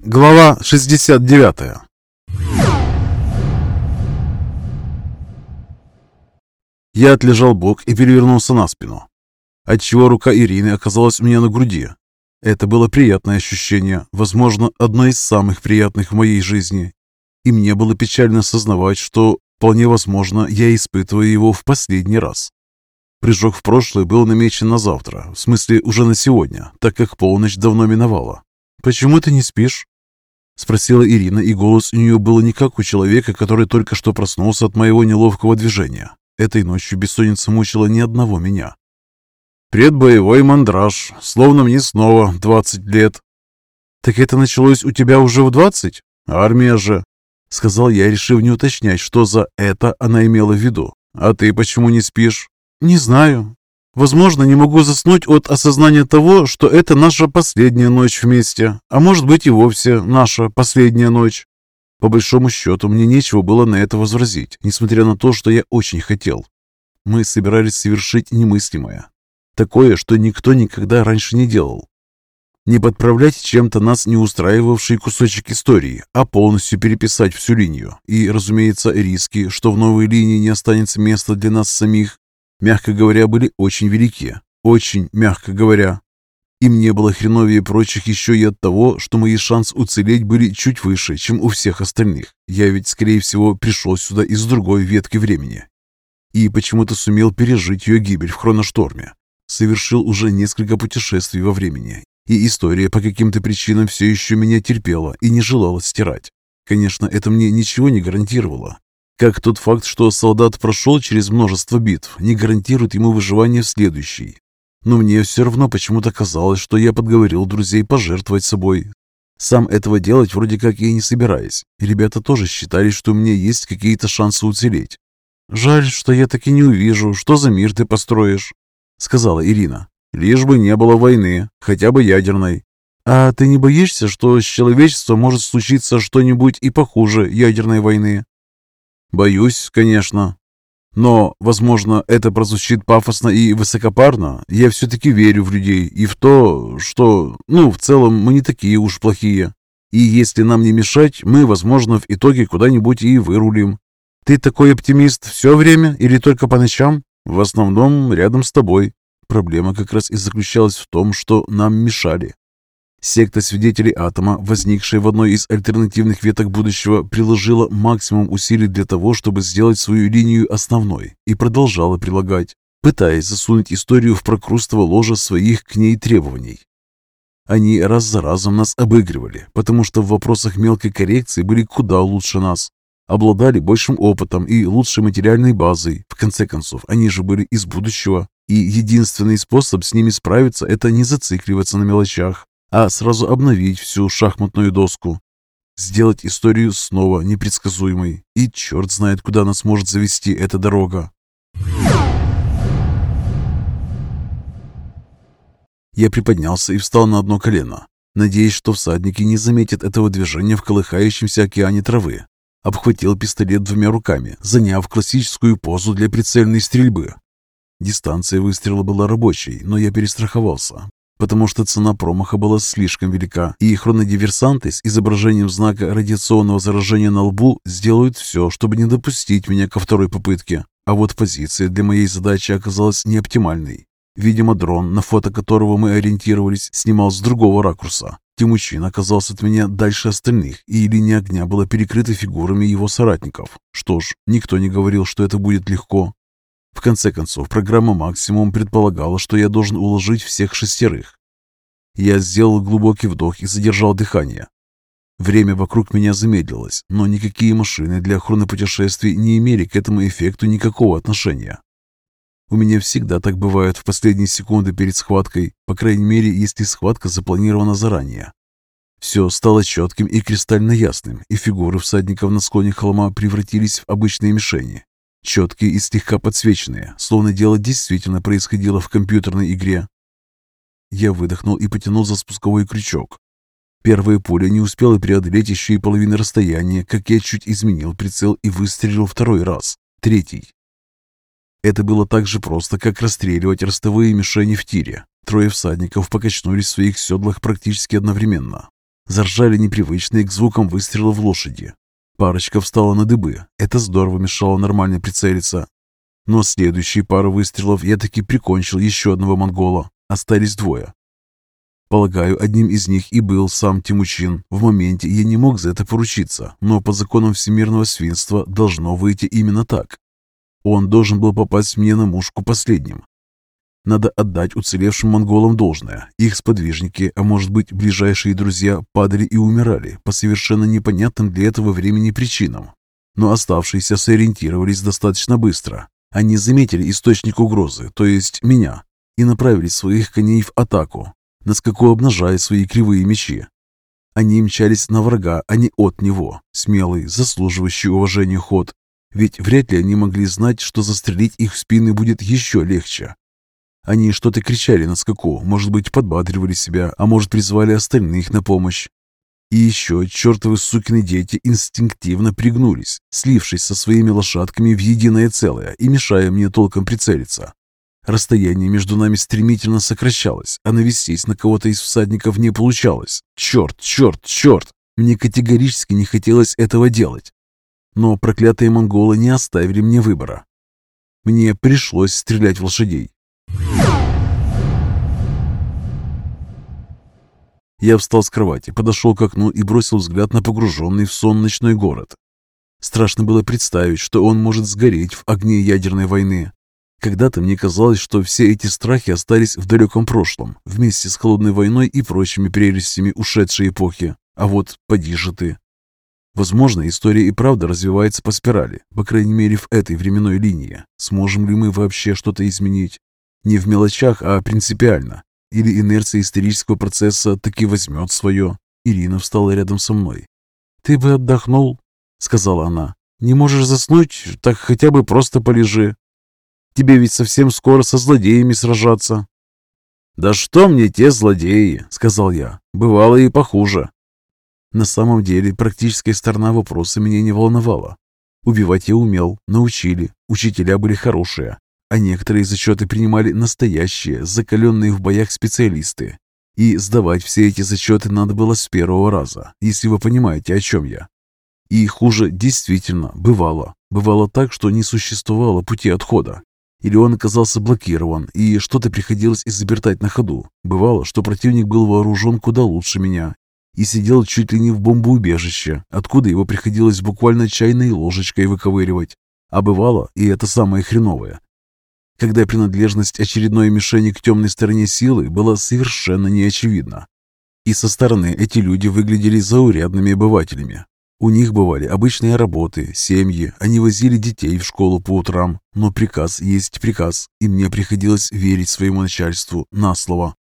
Глава 69 Я отлежал бок и перевернулся на спину, отчего рука Ирины оказалась у меня на груди. Это было приятное ощущение, возможно, одно из самых приятных в моей жизни. И мне было печально осознавать, что, вполне возможно, я испытываю его в последний раз. Прыжок в прошлое был намечен на завтра, в смысле уже на сегодня, так как полночь давно миновала. «Почему ты не спишь?» Спросила Ирина, и голос у нее был не как у человека, который только что проснулся от моего неловкого движения. Этой ночью бессонница мучила ни одного меня. «Предбоевой мандраж, словно мне снова двадцать лет». «Так это началось у тебя уже в двадцать?» «Армия же», — сказал я, решив не уточнять, что за «это» она имела в виду. «А ты почему не спишь?» «Не знаю. Возможно, не могу заснуть от осознания того, что это наша последняя ночь вместе, а может быть и вовсе наша последняя ночь. По большому счету, мне нечего было на это возразить, несмотря на то, что я очень хотел. Мы собирались совершить немыслимое. Такое, что никто никогда раньше не делал. Не подправлять чем-то нас не устраивавший кусочек истории, а полностью переписать всю линию. И, разумеется, риски, что в новой линии не останется места для нас самих, мягко говоря, были очень велики. Очень, мягко говоря. И мне было хреновее прочих еще и от того, что мои шансы уцелеть были чуть выше, чем у всех остальных. Я ведь, скорее всего, пришел сюда из другой ветки времени. И почему-то сумел пережить ее гибель в хроношторме. Совершил уже несколько путешествий во времени. И история по каким-то причинам все еще меня терпела и не желала стирать. Конечно, это мне ничего не гарантировало. Как тот факт, что солдат прошел через множество битв, не гарантирует ему выживание в следующей. Но мне все равно почему-то казалось, что я подговорил друзей пожертвовать собой. Сам этого делать вроде как я не собираюсь. И ребята тоже считали, что у меня есть какие-то шансы уцелеть. «Жаль, что я так и не увижу, что за мир ты построишь», — сказала Ирина. «Лишь бы не было войны, хотя бы ядерной». «А ты не боишься, что с человечеством может случиться что-нибудь и похуже ядерной войны?» Боюсь, конечно. Но, возможно, это прозвучит пафосно и высокопарно. Я все-таки верю в людей и в то, что, ну, в целом мы не такие уж плохие. И если нам не мешать, мы, возможно, в итоге куда-нибудь и вырулим. Ты такой оптимист все время или только по ночам? В основном рядом с тобой. Проблема как раз и заключалась в том, что нам мешали. Секта свидетелей атома, возникшая в одной из альтернативных веток будущего, приложила максимум усилий для того, чтобы сделать свою линию основной, и продолжала прилагать, пытаясь засунуть историю в прокрустово ложе своих к ней требований. Они раз за разом нас обыгрывали, потому что в вопросах мелкой коррекции были куда лучше нас. Обладали большим опытом и лучшей материальной базой. В конце концов, они же были из будущего. И единственный способ с ними справиться – это не зацикливаться на мелочах, а сразу обновить всю шахматную доску. Сделать историю снова непредсказуемой. И черт знает, куда нас может завести эта дорога. Я приподнялся и встал на одно колено, надеясь, что всадники не заметят этого движения в колыхающемся океане травы. Обхватил пистолет двумя руками, заняв классическую позу для прицельной стрельбы. Дистанция выстрела была рабочей, но я перестраховался, потому что цена промаха была слишком велика, и хронодиверсанты с изображением знака радиационного заражения на лбу сделают все, чтобы не допустить меня ко второй попытке. А вот позиция для моей задачи оказалась неоптимальной. Видимо, дрон, на фото которого мы ориентировались, снимал с другого ракурса. Тимучин оказался от меня дальше остальных, и линия огня была перекрыта фигурами его соратников. Что ж, никто не говорил, что это будет легко. В конце концов, программа «Максимум» предполагала, что я должен уложить всех шестерых. Я сделал глубокий вдох и задержал дыхание. Время вокруг меня замедлилось, но никакие машины для хронопутешествий не имели к этому эффекту никакого отношения. У меня всегда так бывает в последние секунды перед схваткой, по крайней мере, если схватка запланирована заранее. Все стало четким и кристально ясным, и фигуры всадников на склоне холма превратились в обычные мишени. Четкие и слегка подсвеченные, словно дело действительно происходило в компьютерной игре. Я выдохнул и потянул за спусковой крючок. Первая пуля не успела преодолеть еще и половины расстояния, как я чуть изменил прицел и выстрелил второй раз. Третий. Это было так же просто, как расстреливать ростовые мишени в тире. Трое всадников покачнулись в своих седлах практически одновременно. Заржали непривычные к звукам выстрелов лошади. Парочка встала на дыбы. Это здорово мешало нормально прицелиться. Но следующие пару выстрелов я таки прикончил еще одного монгола. Остались двое. Полагаю, одним из них и был сам Тимучин. В моменте я не мог за это поручиться, но по законам всемирного свинства должно выйти именно так. Он должен был попасть мне на мушку последним. Надо отдать уцелевшим монголам должное. Их сподвижники, а может быть ближайшие друзья, падали и умирали по совершенно непонятным для этого времени причинам. Но оставшиеся сориентировались достаточно быстро. Они заметили источник угрозы, то есть меня, и направили своих коней в атаку, на скаку обнажая свои кривые мечи. Они мчались на врага, а не от него. Смелый, заслуживающий уважения ход. Ведь вряд ли они могли знать, что застрелить их в спины будет еще легче. Они что-то кричали на скаку, может быть, подбадривали себя, а может, призвали остальных на помощь. И еще чертовы сукины дети инстинктивно пригнулись, слившись со своими лошадками в единое целое и мешая мне толком прицелиться. Расстояние между нами стремительно сокращалось, а навестись на кого-то из всадников не получалось. Черт, черт, черт! Мне категорически не хотелось этого делать. Но проклятые монголы не оставили мне выбора. Мне пришлось стрелять в лошадей. Я встал с кровати, подошел к окну и бросил взгляд на погруженный в сон ночной город. Страшно было представить, что он может сгореть в огне ядерной войны, когда-то мне казалось, что все эти страхи остались в далеком прошлом, вместе с холодной войной и прочими прелестями ушедшей эпохи. А вот поди же ты. Возможно, история и правда развивается по спирали, по крайней мере в этой временной линии. Сможем ли мы вообще что-то изменить? Не в мелочах, а принципиально. Или инерция исторического процесса таки возьмет свое? Ирина встала рядом со мной. «Ты бы отдохнул», — сказала она. «Не можешь заснуть, так хотя бы просто полежи. Тебе ведь совсем скоро со злодеями сражаться». «Да что мне те злодеи?» — сказал я. «Бывало и похуже». На самом деле практическая сторона вопроса меня не волновала. Убивать я умел, научили, учителя были хорошие, а некоторые зачеты принимали настоящие, закаленные в боях специалисты. И сдавать все эти зачеты надо было с первого раза, если вы понимаете, о чем я. И хуже действительно бывало. Бывало так, что не существовало пути отхода. Или он оказался блокирован, и что-то приходилось изобретать на ходу. Бывало, что противник был вооружен куда лучше меня и сидел чуть ли не в бомбоубежище, откуда его приходилось буквально чайной ложечкой выковыривать. А бывало, и это самое хреновое, когда принадлежность очередной мишени к темной стороне силы была совершенно неочевидна. И со стороны эти люди выглядели заурядными обывателями, у них бывали обычные работы, семьи, они возили детей в школу по утрам, но приказ есть приказ, и мне приходилось верить своему начальству на слово.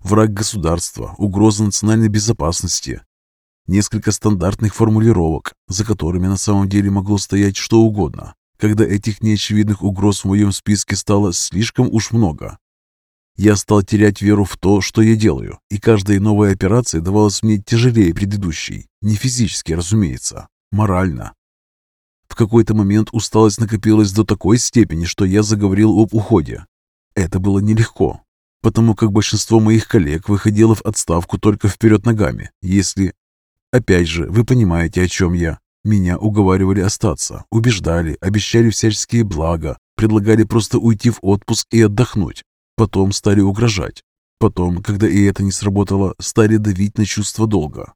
Враг государства, угроза национальной безопасности. Несколько стандартных формулировок, за которыми на самом деле могло стоять что угодно. Когда этих неочевидных угроз в моем списке стало слишком уж много, я стал терять веру в то, что я делаю, и каждая новая операция давалась мне тяжелее предыдущей. Не физически, разумеется, морально. В какой-то момент усталость накопилась до такой степени, что я заговорил об уходе. Это было нелегко, потому как большинство моих коллег выходило в отставку только вперед ногами, если... Опять же, вы понимаете, о чем я. Меня уговаривали остаться, убеждали, обещали всяческие блага, предлагали просто уйти в отпуск и отдохнуть. Потом стали угрожать. Потом, когда и это не сработало, стали давить на чувство долга.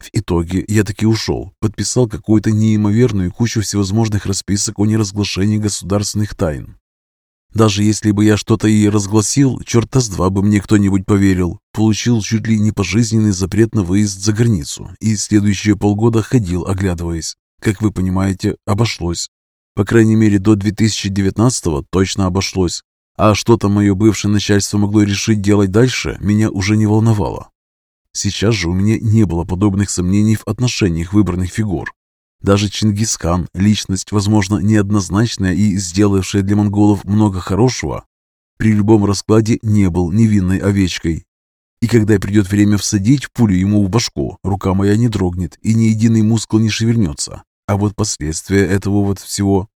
В итоге я таки ушел, подписал какую-то неимоверную кучу всевозможных расписок о неразглашении государственных тайн. Даже если бы я что-то и разгласил, черта с два бы мне кто-нибудь поверил. Получил чуть ли не пожизненный запрет на выезд за границу и следующие полгода ходил, оглядываясь. Как вы понимаете, обошлось. По крайней мере, до 2019 точно обошлось. А что там мое бывшее начальство могло решить делать дальше, меня уже не волновало. Сейчас же у меня не было подобных сомнений в отношениях выбранных фигур. Даже Чингисхан, личность, возможно, неоднозначная и сделавшая для монголов много хорошего, при любом раскладе не был невинной овечкой. И когда придет время всадить пулю ему в башку, рука моя не дрогнет и ни единый мускул не шевельнется. А вот последствия этого вот всего...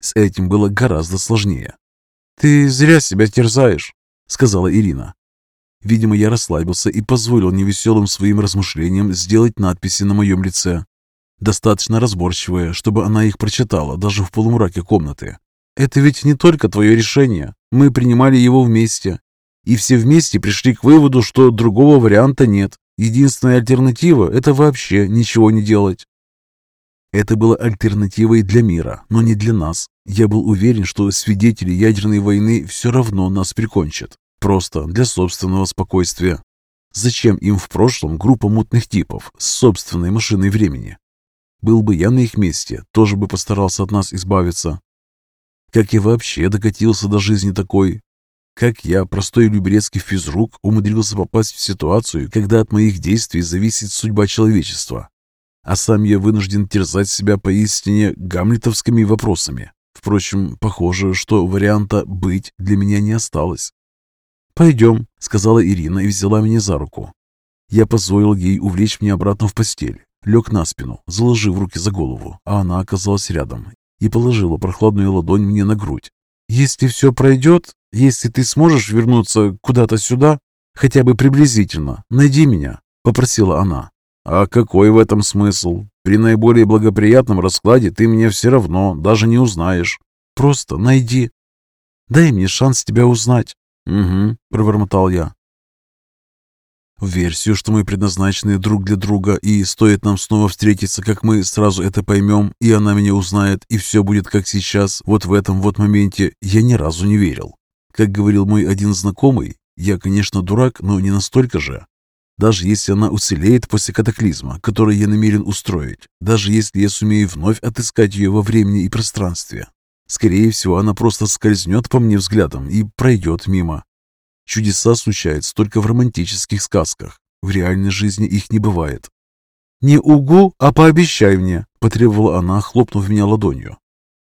С этим было гораздо сложнее. «Ты зря себя терзаешь», — сказала Ирина. Видимо, я расслабился и позволил невеселым своим размышлениям сделать надписи на моем лице. Достаточно разборчивые, чтобы она их прочитала даже в полумраке комнаты. «Это ведь не только твое решение. Мы принимали его вместе. И все вместе пришли к выводу, что другого варианта нет. Единственная альтернатива – это вообще ничего не делать. Это было альтернативой для мира, но не для нас. Я был уверен, что свидетели ядерной войны все равно нас прикончат. Просто для собственного спокойствия. Зачем им в прошлом группа мутных типов с собственной машиной времени? Был бы я на их месте, тоже бы постарался от нас избавиться. Как я вообще докатился до жизни такой? Как я, простой люберецкий физрук, умудрился попасть в ситуацию, когда от моих действий зависит судьба человечества? А сам я вынужден терзать себя поистине гамлетовскими вопросами. Впрочем, похоже, что варианта «быть» для меня не осталось. «Пойдем», — сказала Ирина и взяла меня за руку. Я позволил ей увлечь меня обратно в постель. Лег на спину, заложив руки за голову, а она оказалась рядом и положила прохладную ладонь мне на грудь. «Если все пройдет, если ты сможешь вернуться куда-то сюда, хотя бы приблизительно, найди меня», — попросила она. «А какой в этом смысл? При наиболее благоприятном раскладе ты меня все равно даже не узнаешь. Просто найди. Дай мне шанс тебя узнать». «Угу», — пробормотал я. Версию, что мы предназначены друг для друга, и стоит нам снова встретиться, как мы сразу это поймем, и она меня узнает, и все будет как сейчас, вот в этом вот моменте, я ни разу не верил. Как говорил мой один знакомый, я, конечно, дурак, но не настолько же. Даже если она уцелеет после катаклизма, который я намерен устроить, даже если я сумею вновь отыскать ее во времени и пространстве, Скорее всего, она просто скользнет по мне взглядом и пройдет мимо. Чудеса случаются только в романтических сказках. В реальной жизни их не бывает. «Не угу, а пообещай мне», – потребовала она, хлопнув меня ладонью.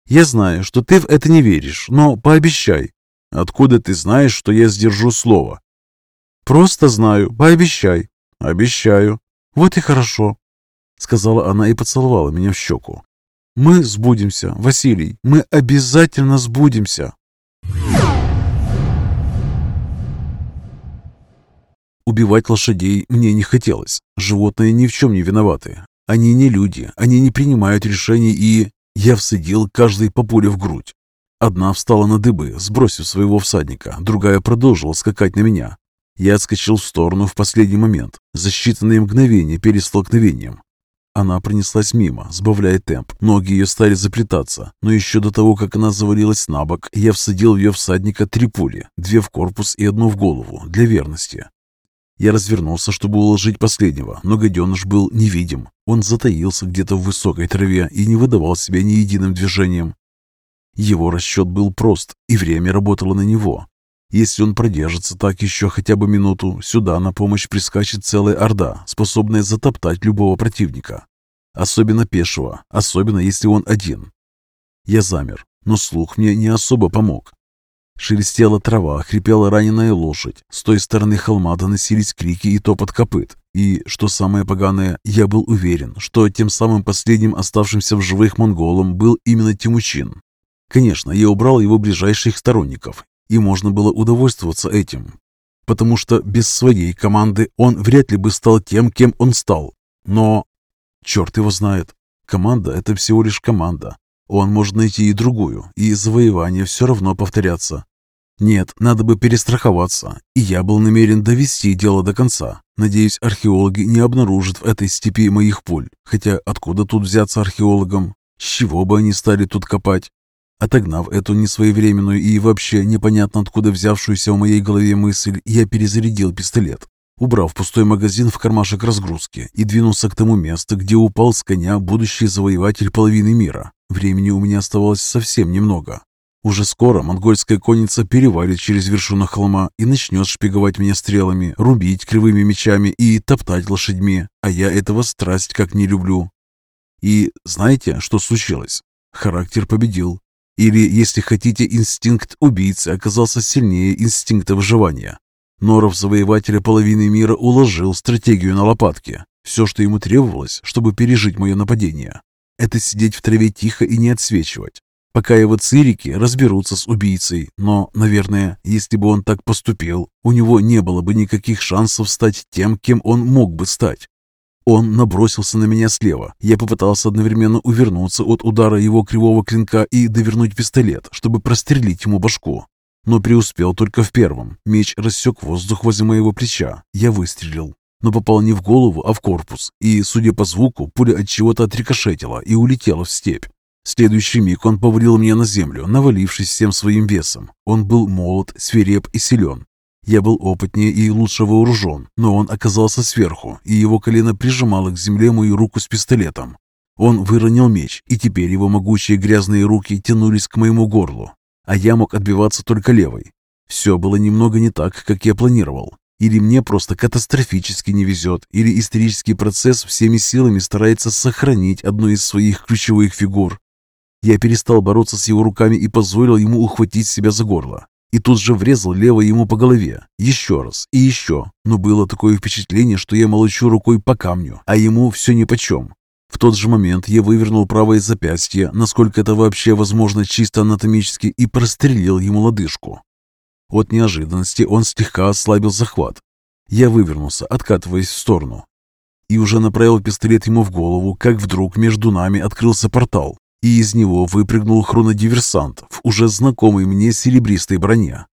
«Я знаю, что ты в это не веришь, но пообещай». «Откуда ты знаешь, что я сдержу слово?» «Просто знаю, пообещай». «Обещаю». «Вот и хорошо», — сказала она и поцеловала меня в щеку. Мы сбудемся, Василий, мы обязательно сбудемся. Убивать лошадей мне не хотелось. Животные ни в чем не виноваты. Они не люди, они не принимают решений и... Я всадил каждой по пуле в грудь. Одна встала на дыбы, сбросив своего всадника, другая продолжила скакать на меня. Я отскочил в сторону в последний момент, за считанные мгновения перед столкновением. Она пронеслась мимо, сбавляя темп. Ноги ее стали заплетаться, но еще до того, как она завалилась на бок, я всадил в ее всадника три пули, две в корпус и одну в голову, для верности. Я развернулся, чтобы уложить последнего, но гаденыш был невидим. Он затаился где-то в высокой траве и не выдавал себя ни единым движением. Его расчет был прост, и время работало на него. Если он продержится так еще хотя бы минуту, сюда на помощь прискачет целая орда, способная затоптать любого противника. Особенно пешего, особенно если он один. Я замер, но слух мне не особо помог. Шелестела трава, хрипела раненая лошадь. С той стороны холма доносились крики и топот копыт. И, что самое поганое, я был уверен, что тем самым последним оставшимся в живых монголом был именно Тимучин. Конечно, я убрал его ближайших сторонников и можно было удовольствоваться этим, потому что без своей команды он вряд ли бы стал тем, кем он стал. Но черт его знает, команда – это всего лишь команда. Он может найти и другую, и завоевания все равно повторятся. Нет, надо бы перестраховаться, и я был намерен довести дело до конца. Надеюсь, археологи не обнаружат в этой степи моих пуль, хотя откуда тут взяться археологам? С чего бы они стали тут копать? Отогнав эту несвоевременную и вообще непонятно откуда взявшуюся в моей голове мысль, я перезарядил пистолет, убрав пустой магазин в кармашек разгрузки и двинулся к тому месту, где упал с коня будущий завоеватель половины мира. Времени у меня оставалось совсем немного. Уже скоро монгольская конница перевалит через вершину холма и начнет шпиговать меня стрелами, рубить кривыми мечами и топтать лошадьми, а я этого страсть как не люблю. И знаете, что случилось? Характер победил. Или, если хотите, инстинкт убийцы оказался сильнее инстинкта выживания. Норов завоевателя половины мира уложил стратегию на лопатки. Все, что ему требовалось, чтобы пережить мое нападение, это сидеть в траве тихо и не отсвечивать. Пока его цирики разберутся с убийцей. Но, наверное, если бы он так поступил, у него не было бы никаких шансов стать тем, кем он мог бы стать. Он набросился на меня слева. Я попытался одновременно увернуться от удара его кривого клинка и довернуть пистолет, чтобы прострелить ему башку. Но преуспел только в первом. Меч рассек воздух возле моего плеча. Я выстрелил, но попал не в голову, а в корпус. И, судя по звуку, пуля от чего-то отрикошетила и улетела в степь. Следующий миг он повалил меня на землю, навалившись всем своим весом. Он был молод, свиреп и силен. Я был опытнее и лучше вооружен, но он оказался сверху, и его колено прижимало к земле мою руку с пистолетом. Он выронил меч, и теперь его могучие грязные руки тянулись к моему горлу, а я мог отбиваться только левой. Все было немного не так, как я планировал. Или мне просто катастрофически не везет, или исторический процесс всеми силами старается сохранить одну из своих ключевых фигур. Я перестал бороться с его руками и позволил ему ухватить себя за горло. И тут же врезал лево ему по голове. Еще раз и еще. Но было такое впечатление, что я молочу рукой по камню, а ему все нипочем. В тот же момент я вывернул правое запястье, насколько это вообще возможно чисто анатомически, и прострелил ему лодыжку. От неожиданности он слегка ослабил захват. Я вывернулся, откатываясь в сторону. И уже направил пистолет ему в голову, как вдруг между нами открылся портал, и из него выпрыгнул хронодиверсант в уже знакомой мне серебристой броне.